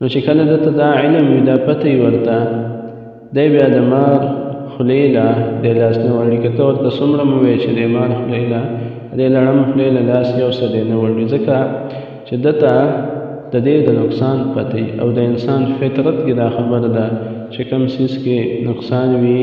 نو چې کله د ته دا علم وي دا پته یې ورته دی بیا د مار خولې له د لاس نه وړي که ته ورته څومره مو وایې چې د مار خولې له د لړم خولې له لاس یو څه دی نه وړي ځکه چې ده ته د دې د نقصان پته او د انسان فطرت کې دا خبره ده چې کوم څیز کې نقصان وي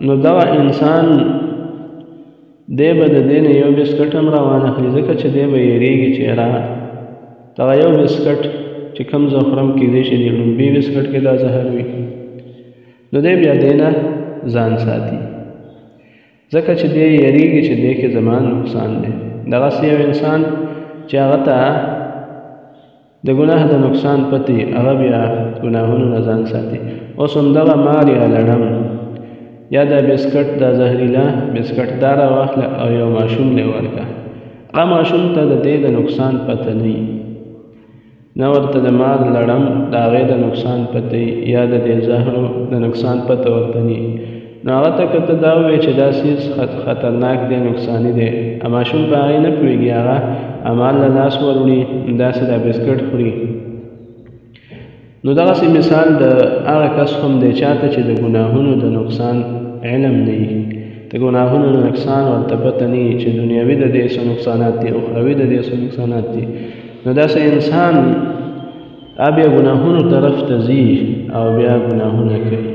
نو دغه انسان دی به د دې نه یو بسکټ هم راوانه خلي ځکه چې دی به یېرېږي چې را دغه یو بسکټ چې کم زه خورم کېدای شي د لومبي بسکټ کې دا زهر وي نو دی بیا دی نه ځان ساتي ځکه چې دی یېرېږي چې دی کې زما نقصان دی دغسې یو انسان چې هغه ته د ګناه د نقصان پتی هغه بیا ګناهونو نه ځان ساتي اوس همدغه ماریا لړم یا دا بسکټ دا زهریلا بسکټ دا راواخله او یو ماشوم له ورکه هغه ماشوم ته د دې د نقصان پته نه وي نه ورته د مار لړم د هغې د نقصان پته یا د دې زهرو د نقصان پته ورته نه نو هغه ته که ته دا ووایې چې دا څیز خطرناک دی نقصاني دی ماشوم په هغې نه پوهېږي هغه امال له لاس ور وړي داسې دا بسکټ خوري نو دغسې مثال د هغه کس هم دی چاته چې د ګناهونو د نقصان علم نه وي د ګناهونو د نقصان ورته پته نه وي چې دنیاوي د دې څه نقصانات دي اخروي د دې څه نقصانات دي نو داسې انسان بیا ګناهونو طرف ته ځي او بیا ګناهونه کوي